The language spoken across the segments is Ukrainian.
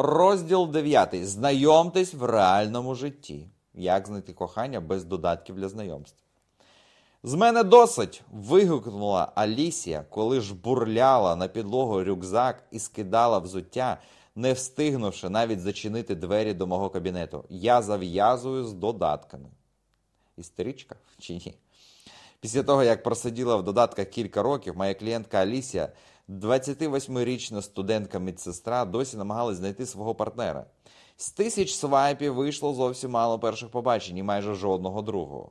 Розділ 9. Знайомтесь в реальному житті. Як знайти кохання без додатків для знайомств. З мене досить. вигукнула Алісія, коли ж бурляла на підлогу рюкзак і скидала взуття, не встигнувши навіть зачинити двері до мого кабінету. Я зав'язую з додатками. Істеричка чи ні? Після того, як просиділа в додатках кілька років, моя клієнтка Алісія, 28-річна студентка медсестра, досі намагалась знайти свого партнера. З тисяч свайпів вийшло зовсім мало перших побачень і майже жодного другого.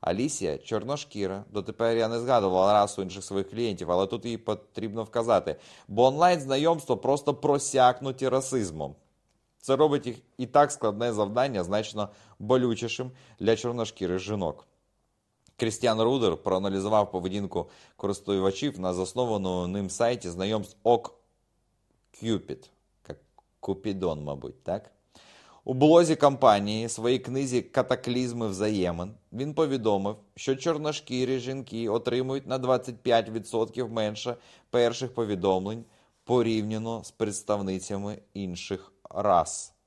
Алісія чорношкіра. Дотепер я не згадувала расу інших своїх клієнтів, але тут їй потрібно вказати, бо онлайн знайомство просто просякнуті расизмом. Це робить їх і так складне завдання значно болючішим для чорношкірих жінок. Крістіан Рудер проаналізував поведінку користувачів на заснованому ним сайті знайомств OkCupid. Як Купідон, мабуть, так? У блозі компанії своїй книзі Катаклізми взаємин він повідомив, що чорношкірі жінки отримують на 25% менше перших повідомлень порівняно з представницями інших рас.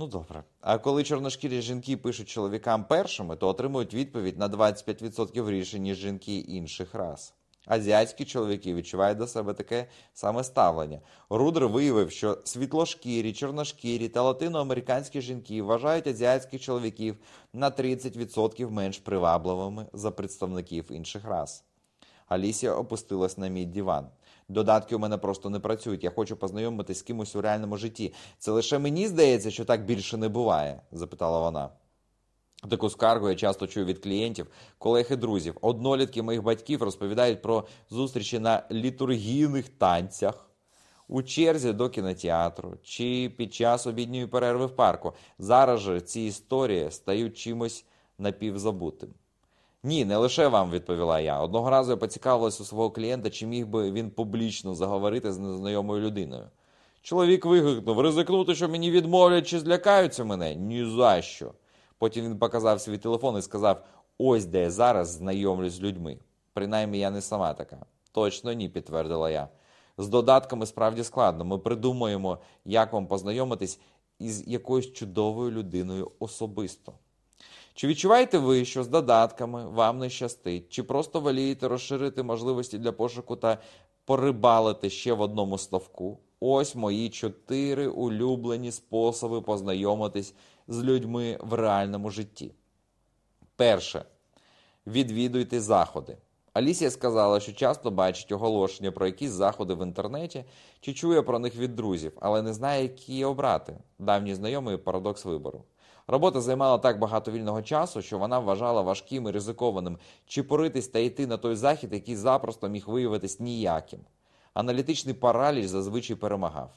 Ну добре. А коли чорношкірі жінки пишуть чоловікам першими, то отримують відповідь на 25% рішень, ніж жінки інших рас. Азіатські чоловіки відчувають до себе таке саме ставлення. Рудер виявив, що світлошкірі, чорношкірі та латиноамериканські жінки вважають азіатських чоловіків на 30% менш привабливими за представників інших рас. Алісія опустилась на мій диван. Додатки у мене просто не працюють. Я хочу познайомитись з кимось у реальному житті. Це лише мені здається, що так більше не буває? запитала вона. Таку скаргу я часто чую від клієнтів, колег і друзів. Однолітки моїх батьків розповідають про зустрічі на літургійних танцях, у черзі до кінотеатру чи під час обідньої перерви в парку. Зараз же ці історії стають чимось напівзабутим. Ні, не лише вам, відповіла я. Одного разу я поцікавилась у свого клієнта, чи міг би він публічно заговорити з незнайомою людиною. Чоловік вигукнув ризикнути, що мені відмовлять чи злякаються мене? Ні за що. Потім він показав свій телефон і сказав: ось де я зараз знайомлюсь з людьми. Принаймні я не сама така. Точно ні, підтвердила я. З додатками справді складно. Ми придумаємо, як вам познайомитись із якоюсь чудовою людиною особисто. Чи відчуваєте ви, що з додатками вам не щастить, чи просто волієте розширити можливості для пошуку та порибалити ще в одному ставку? Ось мої чотири улюблені способи познайомитись з людьми в реальному житті. Перше. Відвідуйте заходи. Алісія сказала, що часто бачить оголошення про якісь заходи в інтернеті чи чує про них від друзів, але не знає, які обрати. Давній знайомий парадокс вибору. Робота займала так багато вільного часу, що вона вважала важким і ризикованим чіпоритись та йти на той захід, який запросто міг виявитись ніяким. Аналітичний параліч зазвичай перемагав.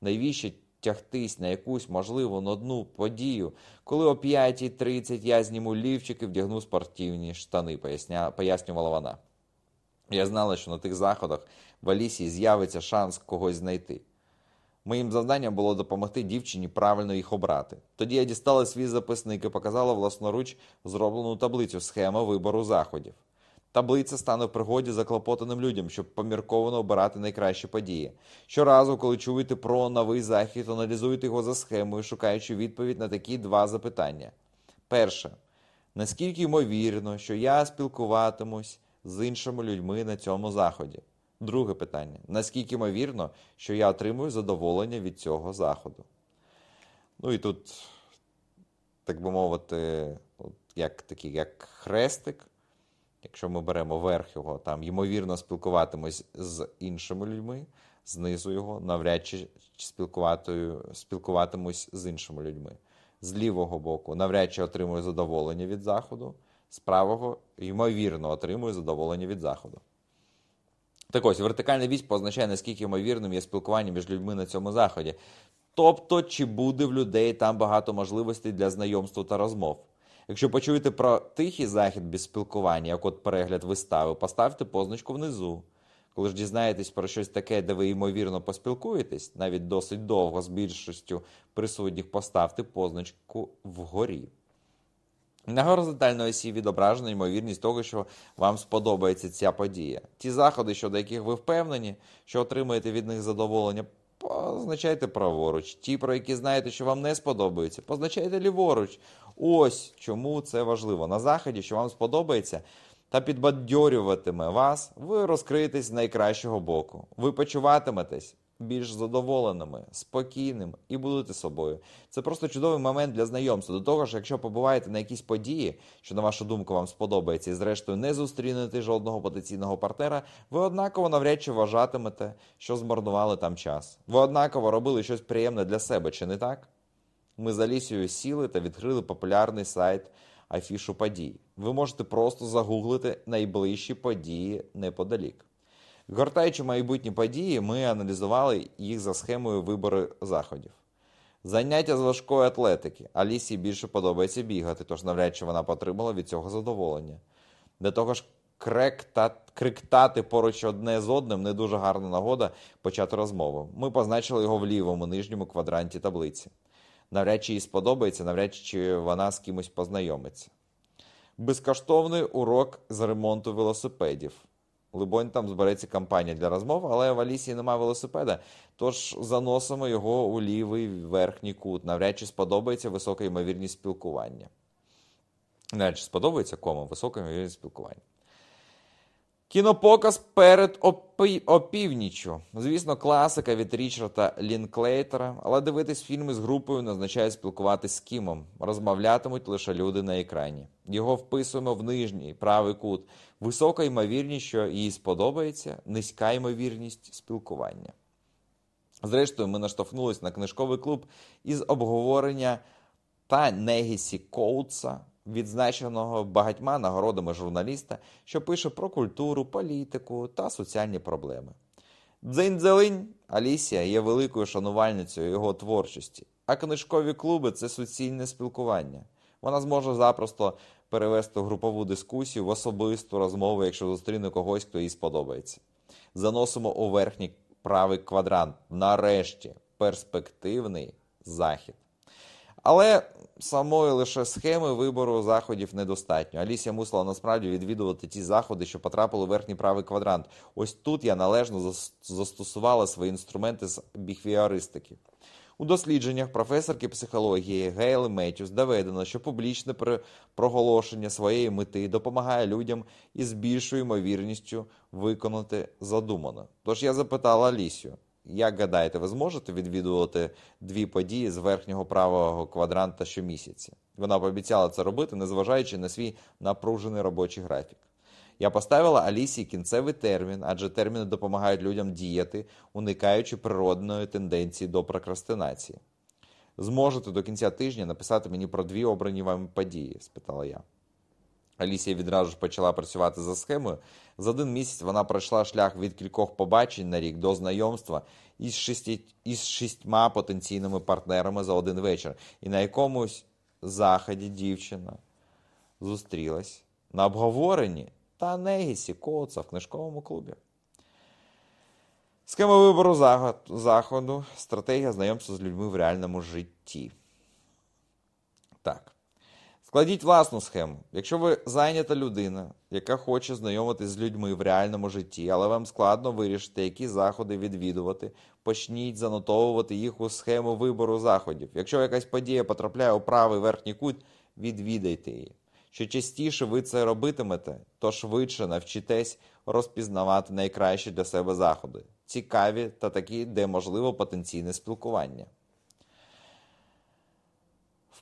Найвіще тягтись на якусь, можливо, на одну подію, коли о 5.30 я зніму лівчик і вдягну спортивні штани, поясня... пояснювала вона. Я знала, що на тих заходах в Алісії з'явиться шанс когось знайти. Моїм завданням було допомогти дівчині правильно їх обрати. Тоді я дістала свій записник і показала власноруч зроблену таблицю схема вибору заходів. Таблиця стане в пригоді заклопотаним людям, щоб помірковано обирати найкращі події. Щоразу, коли чуєте про новий захід, аналізуйте його за схемою, шукаючи відповідь на такі два запитання. Перше. Наскільки ймовірно, що я спілкуватимусь з іншими людьми на цьому заході? Друге питання. Наскільки ймовірно, що я отримую задоволення від цього заходу? Ну і тут, так би мовити, як такий як хрестик. Якщо ми беремо верх його, там ймовірно спілкуватимось з іншими людьми, знизу його, навряд чи спілкуватимусь з іншими людьми. З лівого боку, навряд чи отримую задоволення від заходу, з правого, ймовірно, отримую задоволення від заходу. Так ось, вертикальна вісь позначає, наскільки ймовірним є спілкування між людьми на цьому заході. Тобто, чи буде в людей там багато можливостей для знайомства та розмов. Якщо почуєте про тихий захід без спілкування, як от перегляд вистави, поставте позначку внизу. Коли ж дізнаєтесь про щось таке, де ви ймовірно поспілкуєтесь, навіть досить довго з більшістю присутніх поставте позначку вгорі. На горизонтальній осі відображена ймовірність того, що вам сподобається ця подія. Ті заходи, щодо яких ви впевнені, що отримаєте від них задоволення, позначайте праворуч. Ті, про які знаєте, що вам не сподобаються, позначайте ліворуч. Ось чому це важливо. На заході, що вам сподобається, та підбадьорюватиме вас, ви розкриєтесь з найкращого боку. Ви почуватиметесь більш задоволеними, спокійними і будете собою. Це просто чудовий момент для знайомства. До того ж, якщо побуваєте на якісь події, що на вашу думку вам сподобається, і зрештою не зустрінете жодного потенційного партнера, ви однаково навряд чи вважатимете, що змарнували там час. Ви однаково робили щось приємне для себе, чи не так? Ми з Алісією сіли та відкрили популярний сайт афішу подій. Ви можете просто загуглити найближчі події неподалік. Гортаючи майбутні події, ми аналізували їх за схемою вибору заходів. Заняття з важкої атлетики. Алісі більше подобається бігати, тож навряд чи вона потримала від цього задоволення. До того ж, кректа... криктати поруч одне з одним не дуже гарна нагода почати розмову. Ми позначили його в лівому нижньому квадранті таблиці. Навряд чи їй сподобається, навряд чи вона з кимось познайомиться. Безкоштовний урок з ремонту велосипедів. Либонь, там збереться кампанія для розмов, але в Алісії немає велосипеда, тож заносимо його у лівий верхній кут. Навряд чи сподобається висока ймовірність спілкування. Навряд чи сподобається кому висока ймовірність спілкування. Кінопоказ перед опі... опівніччю. Звісно, класика від Річарда Лінклейтера, але дивитись фільми з групою не означає з кимом. Розмовлятимуть лише люди на екрані. Його вписуємо в нижній правий кут. Висока ймовірність, що їй сподобається, низька ймовірність спілкування. Зрештою, ми наштовхнулись на книжковий клуб із обговорення та Негісі Коутса відзначеного багатьма нагородами журналіста, що пише про культуру, політику та соціальні проблеми. Дзинь-дзелинь Алісія є великою шанувальницею його творчості, а книжкові клуби це суцільне спілкування. Вона зможе запросто перевести групову дискусію в особисту розмову, якщо зустріне когось, хто їй сподобається. Заносимо у верхній правий квадрант. Нарешті перспективний захід. Але самої лише схеми вибору заходів недостатньо. Алісія мусила насправді відвідувати ті заходи, що потрапили в верхній правий квадрант. Ось тут я належно застосувала свої інструменти з біхвіаристики. У дослідженнях професорки психології Гейли Меттюс доведено, що публічне проголошення своєї мети допомагає людям із більшою ймовірністю виконати задумане. Тож я запитала Алісію, як гадаєте, ви зможете відвідувати дві події з верхнього правого квадранта щомісяці? Вона пообіцяла це робити, незважаючи на свій напружений робочий графік. Я поставила Алісі кінцевий термін, адже терміни допомагають людям діяти, уникаючи природної тенденції до прокрастинації. Зможете до кінця тижня написати мені про дві обрані вами події? спитала я. Алісія відразу ж почала працювати за схемою. За один місяць вона пройшла шлях від кількох побачень на рік до знайомства із, шісті... із шістьма потенційними партнерами за один вечір. І на якомусь заході дівчина зустрілась на обговоренні та Негісі Коуца в книжковому клубі. Схема вибору заходу, стратегія знайомства з людьми в реальному житті. Так. Складіть власну схему. Якщо ви зайнята людина, яка хоче знайомитись з людьми в реальному житті, але вам складно вирішити, які заходи відвідувати, почніть занотовувати їх у схему вибору заходів. Якщо якась подія потрапляє у правий верхній кут, відвідайте її. Що частіше ви це робитимете, то швидше навчитесь розпізнавати найкращі для себе заходи, цікаві та такі, де можливо потенційне спілкування.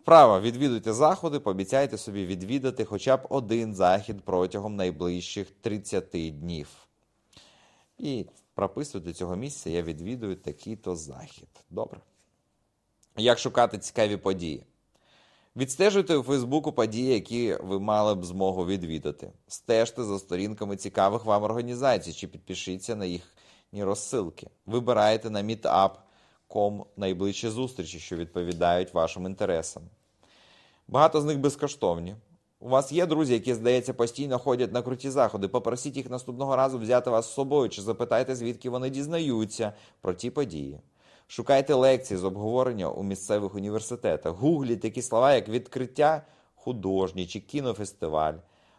Вправо відвідуйте заходи, пообіцяйте собі відвідати хоча б один захід протягом найближчих 30 днів. І прописуйте цього місця, я відвідую такий-то захід. Добре. Як шукати цікаві події? Відстежуйте у Фейсбуку події, які ви мали б змогу відвідати. Стежте за сторінками цікавих вам організацій чи підпишіться на їхні розсилки. Вибирайте на meetup.com найближчі зустрічі, що відповідають вашим інтересам. Багато з них безкоштовні. У вас є друзі, які, здається, постійно ходять на круті заходи. Попросіть їх наступного разу взяти вас з собою чи запитайте, звідки вони дізнаються про ті події. Шукайте лекції з обговорення у місцевих університетах. Гугліть такі слова, як відкриття художній чи кінофестиваль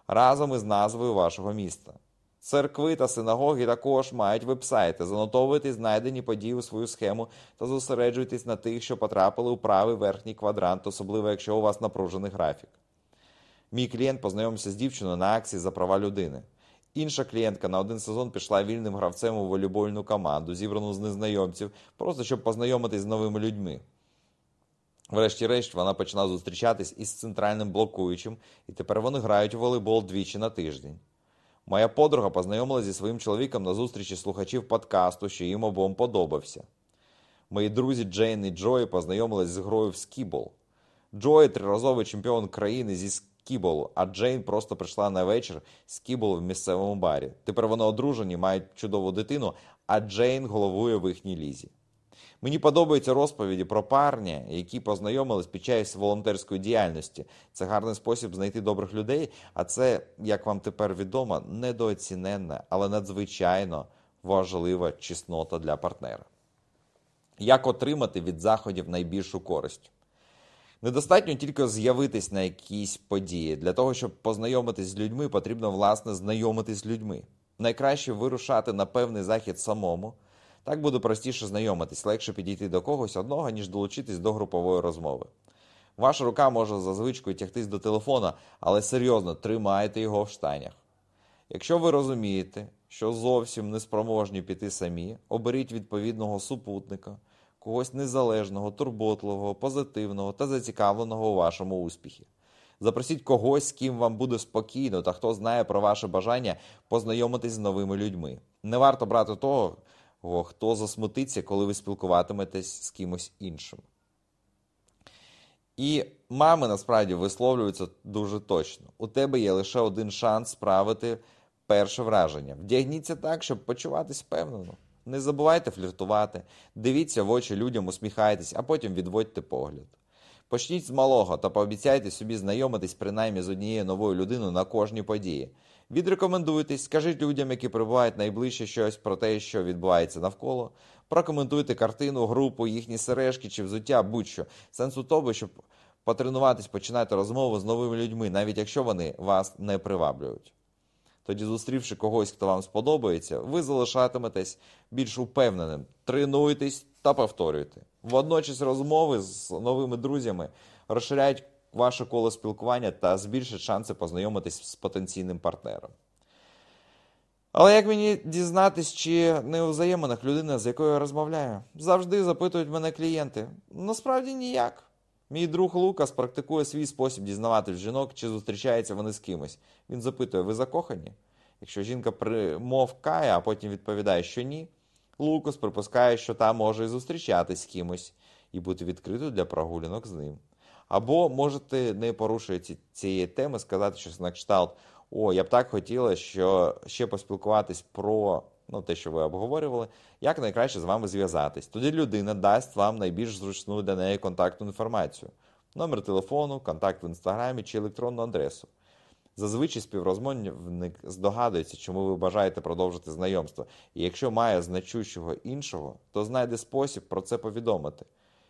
разом із назвою вашого міста. Церкви та синагоги також мають вебсайти. Занотовуйте знайдені події у свою схему та зосереджуйтесь на тих, що потрапили у правий верхній квадрант, особливо якщо у вас напружений графік. Мій клієнт познайомився з дівчиною на акції за права людини. Інша клієнтка на один сезон пішла вільним гравцем у волейбольну команду, зібрану з незнайомців, просто щоб познайомитись з новими людьми. Врешті-решт, вона почала зустрічатись із центральним блокуючим, і тепер вони грають у волейбол двічі на тиждень. Моя подруга познайомилася зі своїм чоловіком на зустрічі слухачів подкасту, що їм обом подобався. Мої друзі Джейн і Джої познайомились з грою в скібол. Джої триразовий чемпіон країни зі скіболу, а Джейн просто прийшла на вечір скіболу в місцевому барі. Тепер вони одружені, мають чудову дитину, а Джейн головує в їхній лізі. Мені подобаються розповіді про парня, які познайомились під час волонтерської діяльності. Це гарний спосіб знайти добрих людей, а це, як вам тепер відомо, недооціненна, але надзвичайно важлива чеснота для партнера. Як отримати від заходів найбільшу користь? Недостатньо тільки з'явитись на якісь події. Для того, щоб познайомитись з людьми, потрібно, власне, знайомитись з людьми. Найкраще вирушати на певний захід самому. Так буде простіше знайомитись, легше підійти до когось одного, ніж долучитись до групової розмови. Ваша рука може за звичкою тягтись до телефона, але серйозно тримайте його в штанях. Якщо ви розумієте, що зовсім не спроможні піти самі, оберіть відповідного супутника, когось незалежного, турботливого, позитивного та зацікавленого у вашому успіхі. Запросіть когось, з ким вам буде спокійно та хто знає про ваше бажання познайомитись з новими людьми. Не варто брати того, хто засмутиться, коли ви спілкуватиметесь з кимось іншим. І мами насправді висловлюються дуже точно. У тебе є лише один шанс справити перше враження. Вдягніться так, щоб почуватись впевнено. Не забувайте фліртувати, дивіться в очі людям, усміхайтесь, а потім відводьте погляд. Почніть з малого та пообіцяйте собі знайомитись принаймні з однією новою людиною на кожній події. Відрекомендуйтесь, скажіть людям, які перебувають найближче щось про те, що відбувається навколо. Прокоментуйте картину, групу, їхні сережки чи взуття, будь-що. Сенс у тому, щоб потренуватись, починати розмову з новими людьми, навіть якщо вони вас не приваблюють. Тоді, зустрівши когось, хто вам сподобається, ви залишатиметесь більш упевненим. Тренуйтесь та повторюйте. Водночас розмови з новими друзями розширяють ваше коло спілкування та збільшить шанси познайомитись з потенційним партнером. Але як мені дізнатись, чи не у взаєминах людина, з якою я розмовляю? Завжди запитують мене клієнти. Насправді ніяк. Мій друг Лукас практикує свій спосіб дізнавати жінок, чи зустрічаються вони з кимось. Він запитує: ви закохані? Якщо жінка примовкає, а потім відповідає, що ні, Лукас припускає, що та може і зустрічатись з кимось і бути відкритою для прогулянок з ним. Або можете, не порушуючи цієї теми, сказати щось на кшталт: О, я б так хотіла, що ще поспілкуватись про ну, те, що ви обговорювали, як найкраще з вами зв'язатись. Тоді людина дасть вам найбільш зручну для неї контактну інформацію: номер телефону, контакт в інстаграмі чи електронну адресу. Зазвичай співрозмовник здогадується, чому ви бажаєте продовжити знайомство, і якщо має значущого іншого, то знайде спосіб про це повідомити.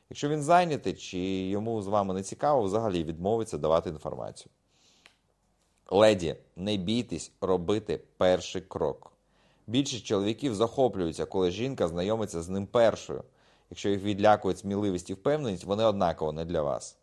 Якщо він зайнятий чи йому з вами не цікаво, взагалі відмовиться давати інформацію. Леді, не бійтесь робити перший крок. Більшість чоловіків захоплюються, коли жінка знайомиться з ним першою. Якщо їх відлякують сміливість і впевненість, вони однаково не для вас.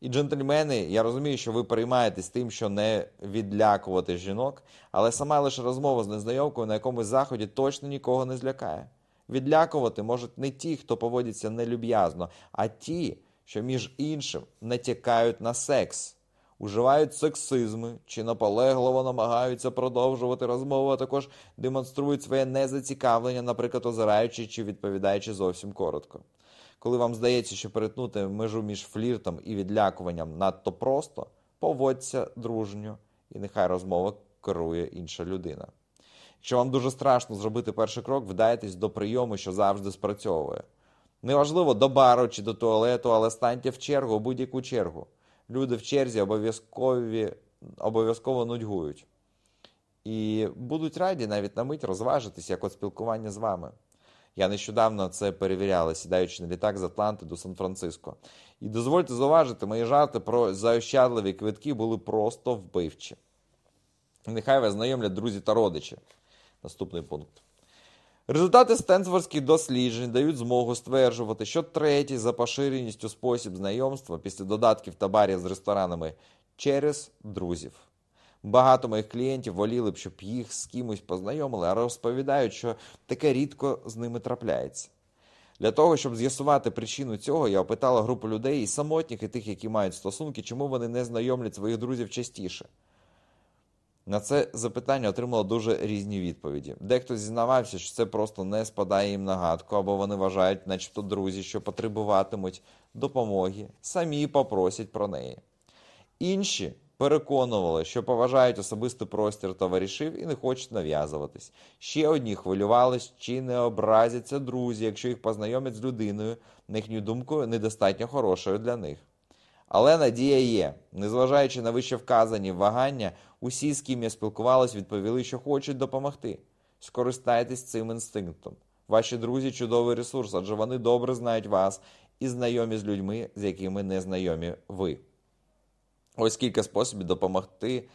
І джентльмени, я розумію, що ви переймаєтесь тим, що не відлякувати жінок, але сама лише розмова з незнайомкою на якомусь заході точно нікого не злякає. Відлякувати можуть не ті, хто поводиться нелюб'язно, а ті, що між іншим натякають на секс, уживають сексизми чи наполегливо намагаються продовжувати розмову, а також демонструють своє незацікавлення, наприклад, озираючи чи відповідаючи зовсім коротко. Коли вам здається, що перетнути межу між фліртом і відлякуванням надто просто, поводься дружньо, і нехай розмова керує інша людина. Якщо вам дуже страшно зробити перший крок, вдайтесь до прийому, що завжди спрацьовує. Неважливо до бару чи до туалету, але станьте в чергу, будь-яку чергу. Люди в черзі обов'язково нудьгують. І будуть раді навіть на мить розважитись як от спілкування з вами. Я нещодавно це перевіряла, сідаючи на літак з Атланти до Сан-Франциско. І дозвольте зауважити, мої жарти про заощадливі квитки були просто вбивчі. Нехай вас знайомлять друзі та родичі. Наступний пункт. Результати стенсфордських досліджень дають змогу стверджувати, що третій за поширеністю спосіб знайомства після додатків та барів з ресторанами через друзів. Багато моїх клієнтів воліли б, щоб їх з кимось познайомили, а розповідають, що таке рідко з ними трапляється. Для того, щоб з'ясувати причину цього, я опитала групу людей і самотніх, і тих, які мають стосунки, чому вони не знайомлять своїх друзів частіше. На це запитання отримало дуже різні відповіді. Дехто зізнавався, що це просто не спадає їм на гадку, або вони вважають, начебто друзі, що потребуватимуть допомоги, самі попросять про неї. Інші переконували, що поважають особистий простір товаришів і не хочуть нав'язуватись. Ще одні хвилювались, чи не образяться друзі, якщо їх познайомять з людиною, на їхню думку, недостатньо хорошою для них. Але надія є. Незважаючи на вище вказані вагання, усі, з ким я спілкувалась, відповіли, що хочуть допомогти. Скористайтесь цим інстинктом. Ваші друзі чудовий ресурс, адже вони добре знають вас і знайомі з людьми, з якими не знайомі ви. Ось кілька способів допомогти.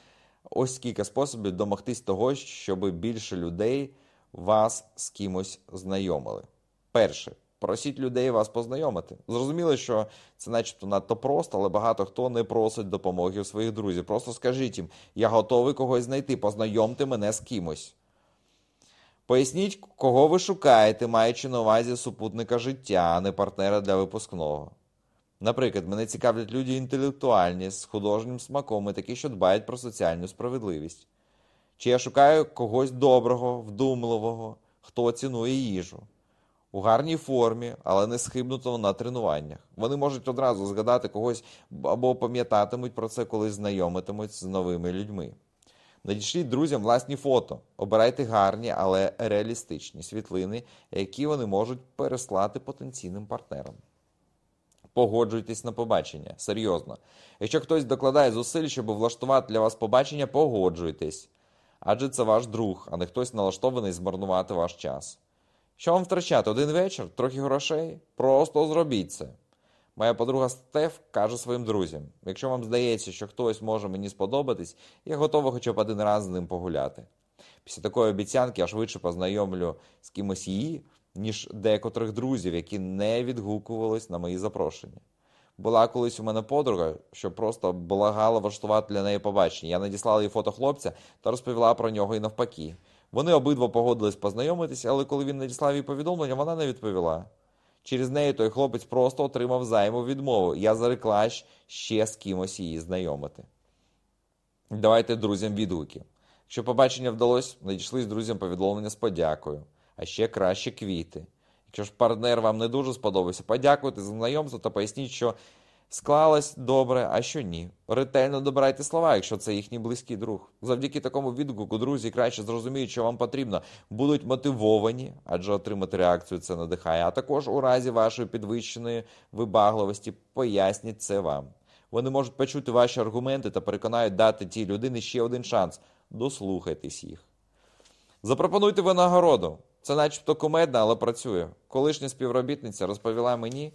Ось кілька способів домогтись того, щоб більше людей вас з кимось знайомили. Перше. Просіть людей вас познайомити. Зрозуміло, що це начебто надто просто, але багато хто не просить допомоги у своїх друзів. Просто скажіть їм, я готовий когось знайти, познайомте мене з кимось. Поясніть, кого ви шукаєте, маючи на увазі супутника життя, а не партнера для випускного. Наприклад, мене цікавлять люди інтелектуальні, з художнім смаком і такі, що дбають про соціальну справедливість. Чи я шукаю когось доброго, вдумливого, хто цінує їжу. У гарній формі, але не схибнутого на тренуваннях. Вони можуть одразу згадати когось або пам'ятатимуть про це, коли знайомитимуть з новими людьми. Надішліть друзям власні фото, обирайте гарні, але реалістичні світлини, які вони можуть переслати потенційним партнерам. Погоджуйтесь на побачення. Серйозно. Якщо хтось докладає зусиль, щоб влаштувати для вас побачення, погоджуйтесь. Адже це ваш друг, а не хтось налаштований змарнувати ваш час. Що вам втрачати? Один вечір, трохи грошей? Просто зробіть це. Моя подруга Стеф каже своїм друзям: якщо вам здається, що хтось може мені сподобатись, я готова хоча б один раз з ним погуляти. Після такої обіцянки я швидше познайомлю з кимось її, ніж декотрих друзів, які не відгукувались на мої запрошення. Була колись у мене подруга, що просто благала влаштувати для неї побачення. Я надіслала їй фото хлопця та розповіла про нього і навпаки. Вони обидва погодились познайомитися, але коли він надіслав їй повідомлення, вона не відповіла. Через неї той хлопець просто отримав займу відмову. Я зарекла ще з кимось її знайомити. Давайте друзям відгуки. Якщо побачення вдалося, надійшли з друзям повідомлення з подякою, а ще краще квіти. Якщо ж партнер вам не дуже сподобався, подякуйте за знайомство та поясніть, що склалось добре, а що ні. Ретельно добирайте слова, якщо це їхній близький друг. Завдяки такому відгуку друзі краще зрозуміють, що вам потрібно, будуть мотивовані, адже отримати реакцію це надихає. А також у разі вашої підвищеної вибагливості поясніть це вам. Вони можуть почути ваші аргументи та переконають дати тій людині ще один шанс. Дослухайтесь їх. Запропонуйте винагороду. Це начебто кумедно, але працює. Колишня співробітниця розповіла мені,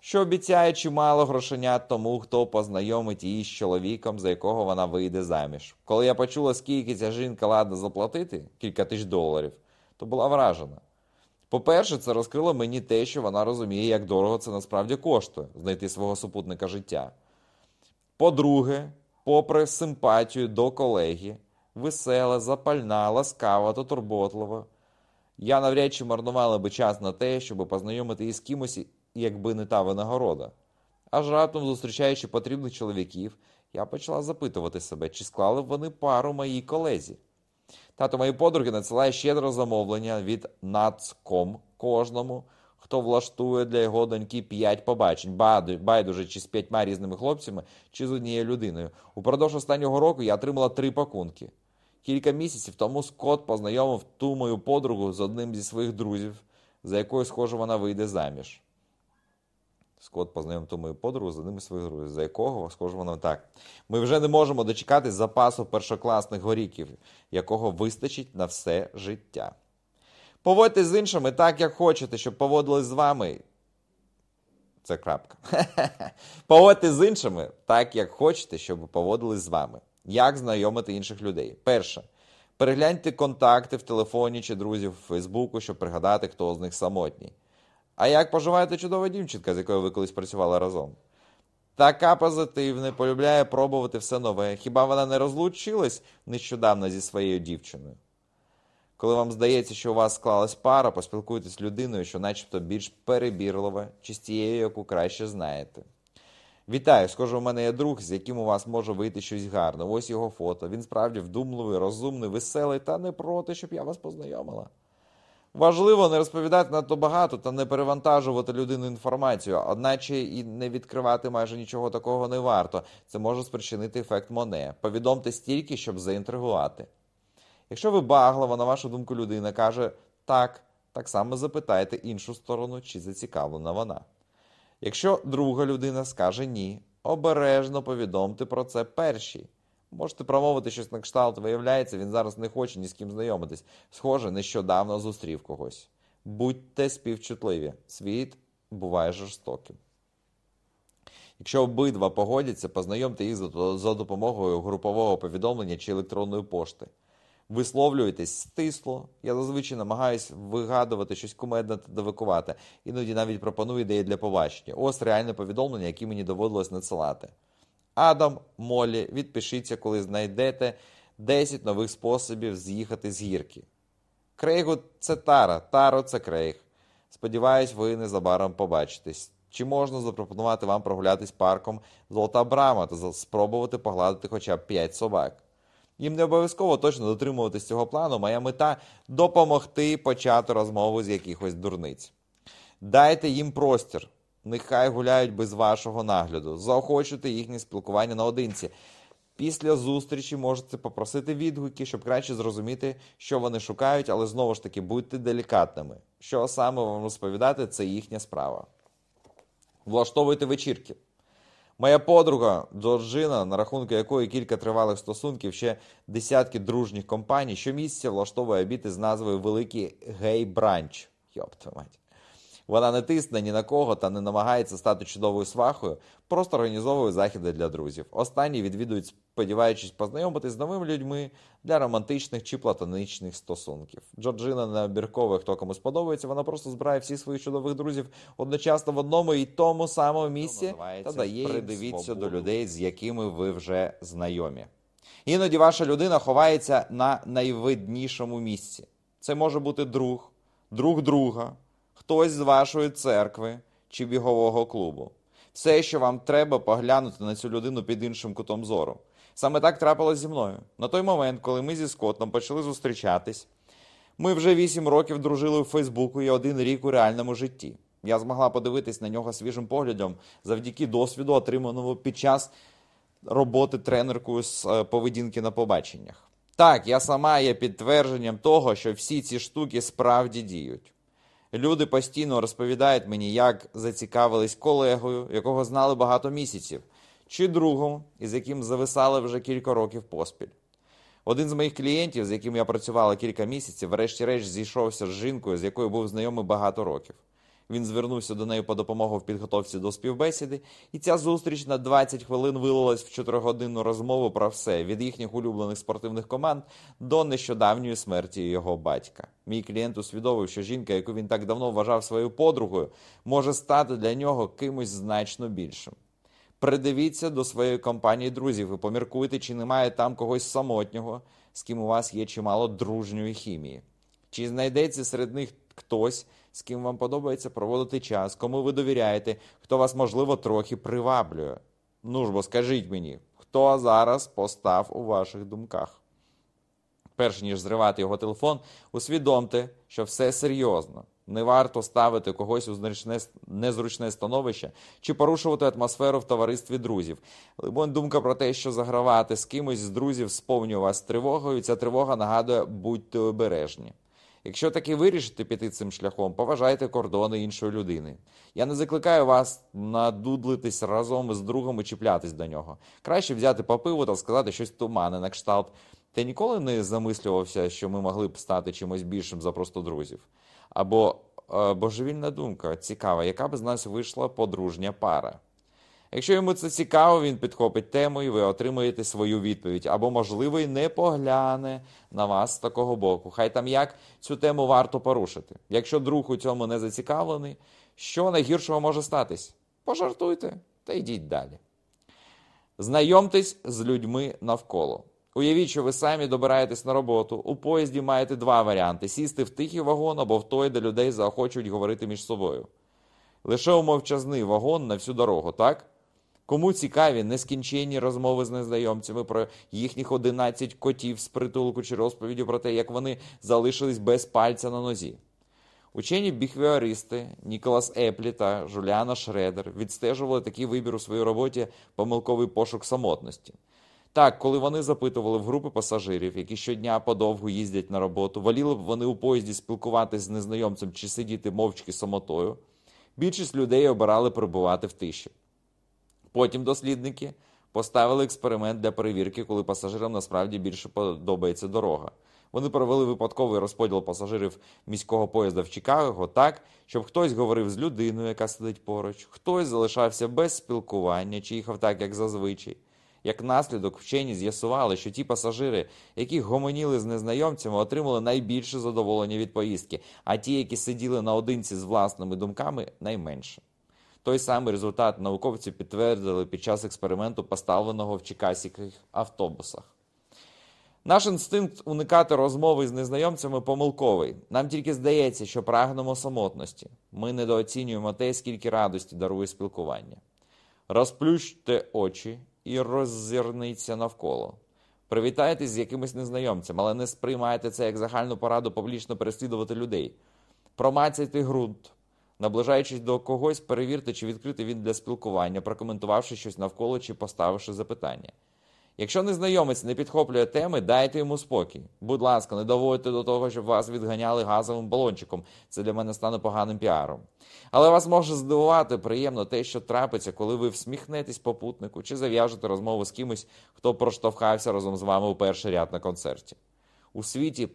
що обіцяє чимало грошенят тому, хто познайомить її з чоловіком, за якого вона вийде заміж. Коли я почула, скільки ця жінка ладна заплатити, кілька тисяч доларів, то була вражена. По-перше, це розкрило мені те, що вона розуміє, як дорого це насправді коштує знайти свого супутника життя. По-друге, попри симпатію до колеги, весела, запальна, ласкава та турботлива, я навряд чи марнувала би час на те, щоб познайомити із кимось, якби не та винагорода. Аж раптом, зустрічаючи потрібних чоловіків, я почала запитувати себе, чи склали б вони пару моїй колезі. Тато моєї подруги надсилає щедро замовлення від нацком кожному, хто влаштує для його доньки п'ять побачень, байдуже чи з п'ятьма різними хлопцями, чи з однією людиною. Упродовж останнього року я отримала три пакунки. Кілька місяців тому Скотт познайомив ту мою подругу з одним зі своїх друзів, за якою, схоже, вона вийде заміж. Скотт познайомив мою подругу з одним із своїх за якого, схоже, вона так. Ми вже не можемо дочекатись запасу першокласних горіків, якого вистачить на все життя. Поводьте з іншими так, як хочете, щоб поводились з вами. Це крапка. Поводьте з іншими так, як хочете, щоб поводились з вами. Як знайомити інших людей? Перше. Перегляньте контакти в телефоні чи друзів в Фейсбуку, щоб пригадати, хто з них самотній. А як поживаєте чудова дівчинка, з якою ви колись працювали разом? Така позитивна, полюбляє пробувати все нове. Хіба вона не розлучилась нещодавно зі своєю дівчиною? Коли вам здається, що у вас склалась пара, поспілкуйтесь з людиною, що начебто більш перебірлива, чи з тією, яку краще знаєте. Вітаю, схоже, у мене є друг, з яким у вас може вийти щось гарне. Ось його фото. Він справді вдумливий, розумний, веселий та не проти, щоб я вас познайомила. Важливо не розповідати надто багато та не перевантажувати людину інформацією, одначе і не відкривати майже нічого такого не варто. Це може спричинити ефект Моне. Повідомте стільки, щоб заінтригувати. Якщо ви баглива, на вашу думку, людина каже так, так само запитайте іншу сторону, чи зацікавлена вона. Якщо друга людина скаже ні, обережно повідомте про це першій. Можете промовити щось на кшталт, виявляється, він зараз не хоче ні з ким знайомитись. Схоже, нещодавно зустрів когось. Будьте співчутливі. Світ буває жорстоким. Якщо обидва погодяться, познайомте їх за допомогою групового повідомлення чи електронної пошти. Висловлюєтесь стисло. Я зазвичай намагаюся вигадувати щось кумедне та довикувати. Іноді навіть пропоную ідеї для побачення. Ось реальне повідомлення, які мені доводилось надсилати. Адам, Молі, відпишіться, коли знайдете 10 нових способів з'їхати з гірки. Крейгу це Тара, Таро це Крейг. Сподіваюсь, ви незабаром побачитесь. Чи можна запропонувати вам прогулятись парком Золота Брама та спробувати погладити хоча б 5 собак? Їм не обов'язково точно дотримуватись цього плану. Моя мета допомогти почати розмову з якихось дурниць. Дайте їм простір. Нехай гуляють без вашого нагляду. Заохочуйте їхнє спілкування наодинці. Після зустрічі можете попросити відгуки, щоб краще зрозуміти, що вони шукають, але знову ж таки будьте делікатними. Що саме вам розповідати, це їхня справа. Влаштовуйте вечірки. Моя подруга Джорджина, на рахунку якої кілька тривалих стосунків, ще десятки дружніх компаній, щомісяця влаштовує обіди з назвою Великий гей-бранч. Йопта мать. Вона не тисне ні на кого та не намагається стати чудовою свахою, просто організовує західи для друзів. Останні відвідують, сподіваючись познайомитись з новими людьми для романтичних чи платоничних стосунків. Джорджина не обірковує, хто кому сподобається. Вона просто збирає всіх своїх чудових друзів одночасно в одному і тому самому місці та дає придивіться до людей, з якими ви вже знайомі. Іноді ваша людина ховається на найвиднішому місці. Це може бути друг, друг друга хтось з вашої церкви чи бігового клубу. Все, що вам треба, поглянути на цю людину під іншим кутом зору. Саме так трапилось зі мною. На той момент, коли ми зі Скоттом почали зустрічатись, ми вже вісім років дружили у Фейсбуку і один рік у реальному житті. Я змогла подивитись на нього свіжим поглядом завдяки досвіду, отриманому під час роботи тренеркою з е, поведінки на побаченнях. Так, я сама є підтвердженням того, що всі ці штуки справді діють. Люди постійно розповідають мені, як зацікавились колегою, якого знали багато місяців, чи другом, із яким зависали вже кілька років поспіль. Один з моїх клієнтів, з яким я працювала кілька місяців, врешті-решт зійшовся з жінкою, з якою був знайомий багато років. Він звернувся до неї по допомогу в підготовці до співбесіди, і ця зустріч на 20 хвилин вилилась в чотиригодинну розмову про все від їхніх улюблених спортивних команд до нещодавньої смерті його батька. Мій клієнт усвідомив, що жінка, яку він так давно вважав своєю подругою, може стати для нього кимось значно більшим. Придивіться до своєї компанії друзів і поміркуйте, чи немає там когось самотнього, з ким у вас є чимало дружньої хімії. Чи знайдеться серед них хтось, з ким вам подобається проводити час, кому ви довіряєте, хто вас, можливо, трохи приваблює. Ну ж бо скажіть мені, хто зараз постав у ваших думках? Перш ніж зривати його телефон, усвідомте, що все серйозно. Не варто ставити когось у значне, незручне становище чи порушувати атмосферу в товаристві друзів. Либонь думка про те, що загравати з кимось з друзів сповнює вас тривогою, ця тривога нагадує будьте обережні. Якщо таки вирішите піти цим шляхом, поважайте кордони іншої людини. Я не закликаю вас надудлитись разом з другом і чіплятись до нього. Краще взяти по пиву та сказати щось тумане на кшталт. Ти ніколи не замислювався, що ми могли б стати чимось більшим за просто друзів. Або е, божевільна думка цікава, яка б з нас вийшла подружня пара. Якщо йому це цікаво, він підхопить тему і ви отримуєте свою відповідь. Або, можливо, й не погляне на вас з такого боку. Хай там як цю тему варто порушити. Якщо друг у цьому не зацікавлений, що найгіршого може статись? Пожартуйте та йдіть далі. Знайомтесь з людьми навколо. Уявіть, що ви самі добираєтесь на роботу. У поїзді маєте два варіанти: сісти в тихий вагон або в той, де людей заохочують говорити між собою. Лише у мовчазний вагон на всю дорогу, так? Кому цікаві нескінченні розмови з незнайомцями про їхніх 11 котів з притулку чи розповіді про те, як вони залишились без пальця на нозі. Учені біхвіористи Ніколас Еплі та Жуліана Шредер відстежували такий вибір у своїй роботі помилковий пошук самотності. Так, коли вони запитували в групи пасажирів, які щодня подовгу їздять на роботу, воліли б вони у поїзді спілкуватися з незнайомцем чи сидіти мовчки самотою, більшість людей обирали перебувати в тиші. Потім дослідники поставили експеримент для перевірки, коли пасажирам насправді більше подобається дорога. Вони провели випадковий розподіл пасажирів міського поїзда в Чикаго так, щоб хтось говорив з людиною, яка сидить поруч, хтось залишався без спілкування чи їхав так, як зазвичай. Як наслідок, вчені з'ясували, що ті пасажири, які гомоніли з незнайомцями, отримали найбільше задоволення від поїздки, а ті, які сиділи наодинці з власними думками, найменше. Той самий результат науковці підтвердили під час експерименту, поставленого в чекасіких автобусах. Наш інстинкт уникати розмови з незнайомцями помилковий. Нам тільки здається, що прагнемо самотності. Ми недооцінюємо те, скільки радості дарує спілкування. Розплющте очі і роззирніться навколо. Привітайтесь з якимось незнайомцем, але не сприймайте це як загальну пораду публічно переслідувати людей. Промацяйте ґрунт. Наближаючись до когось, перевірте, чи відкритий він для спілкування, прокоментувавши щось навколо чи поставивши запитання. Якщо незнайомець не підхоплює теми, дайте йому спокій. Будь ласка, не доводьте до того, щоб вас відганяли газовим балончиком. Це для мене стане поганим піаром. Але вас може здивувати приємно те, що трапиться, коли ви всміхнетесь попутнику чи зав'яжете розмову з кимось, хто проштовхався разом з вами у перший ряд на концерті. У світі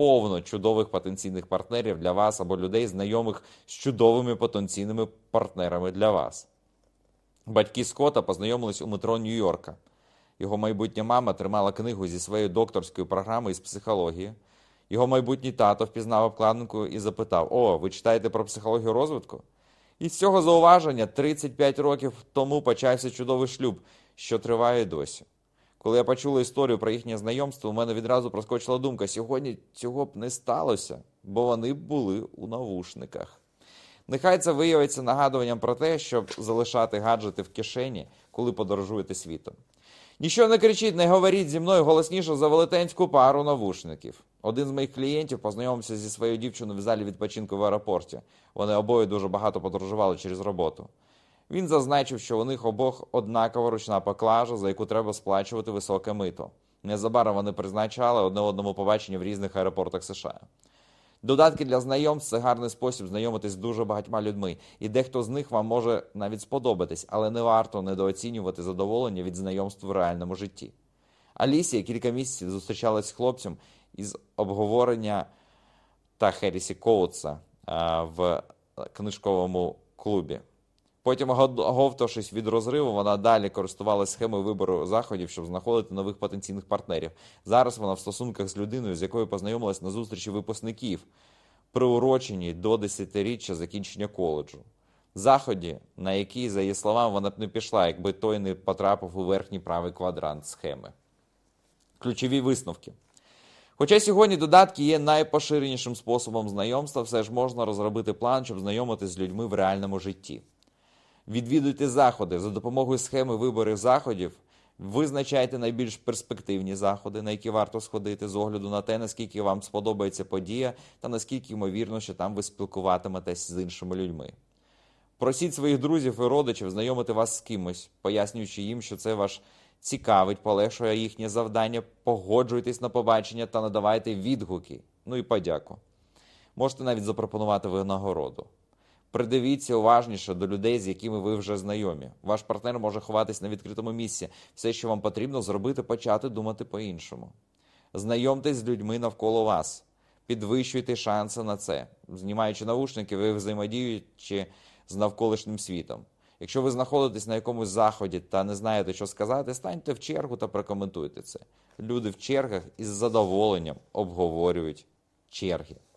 повно чудових потенційних партнерів для вас або людей, знайомих з чудовими потенційними партнерами для вас. Батьки Скотта познайомились у метро Нью-Йорка. Його майбутня мама тримала книгу зі своєю докторською програмою з психології. Його майбутній тато впізнав обкладинку і запитав: О, ви читаєте про психологію розвитку? І з цього зауваження 35 років тому почався чудовий шлюб, що триває досі. Коли я почула історію про їхнє знайомство, у мене відразу проскочила думка: сьогодні цього б не сталося, бо вони були у навушниках. Нехай це виявиться нагадуванням про те, щоб залишати гаджети в кишені, коли подорожуєте світом. Ніщо не кричіть, не говоріть зі мною голосніше за велетенську пару навушників. Один з моїх клієнтів познайомився зі своєю дівчиною в залі відпочинку в аеропорті. Вони обоє дуже багато подорожували через роботу. Він зазначив, що у них обох однакова ручна поклажа, за яку треба сплачувати високе мито. Незабаром вони призначали одне одному побачення в різних аеропортах США. Додатки для знайомств це гарний спосіб знайомитись з дуже багатьма людьми, і дехто з них вам може навіть сподобатись, але не варто недооцінювати задоволення від знайомств в реальному житті. Алісія кілька місяців зустрічалась з хлопцем із обговорення та Херісі Коутса в книжковому клубі. Потім, оговтавшись від розриву, вона далі користувалася схемою вибору заходів, щоб знаходити нових потенційних партнерів. Зараз вона в стосунках з людиною, з якою познайомилась на зустрічі випускників, приуроченій до десятиріччя закінчення коледжу. Заході, на які, за її словами, вона б не пішла, якби той не потрапив у верхній правий квадрант схеми. Ключові висновки. Хоча сьогодні додатки є найпоширенішим способом знайомства, все ж можна розробити план, щоб знайомитися з людьми в реальному житті. Відвідуйте заходи за допомогою схеми виборів заходів. Визначайте найбільш перспективні заходи, на які варто сходити, з огляду на те, наскільки вам сподобається подія та наскільки ймовірно, що там ви спілкуватиметесь з іншими людьми. Просіть своїх друзів і родичів знайомити вас з кимось, пояснюючи їм, що це ваш цікавить, полегшує їхнє завдання, погоджуйтесь на побачення та надавайте відгуки. Ну і подяку. Можете навіть запропонувати винагороду. Придивіться уважніше до людей, з якими ви вже знайомі. Ваш партнер може ховатись на відкритому місці. Все, що вам потрібно зробити, почати думати по-іншому. Знайомтесь з людьми навколо вас, підвищуйте шанси на це. Знімаючи наушники, ви взаємодіючи з навколишнім світом. Якщо ви знаходитесь на якомусь заході та не знаєте, що сказати, станьте в чергу та прокоментуйте це. Люди в чергах із задоволенням обговорюють черги.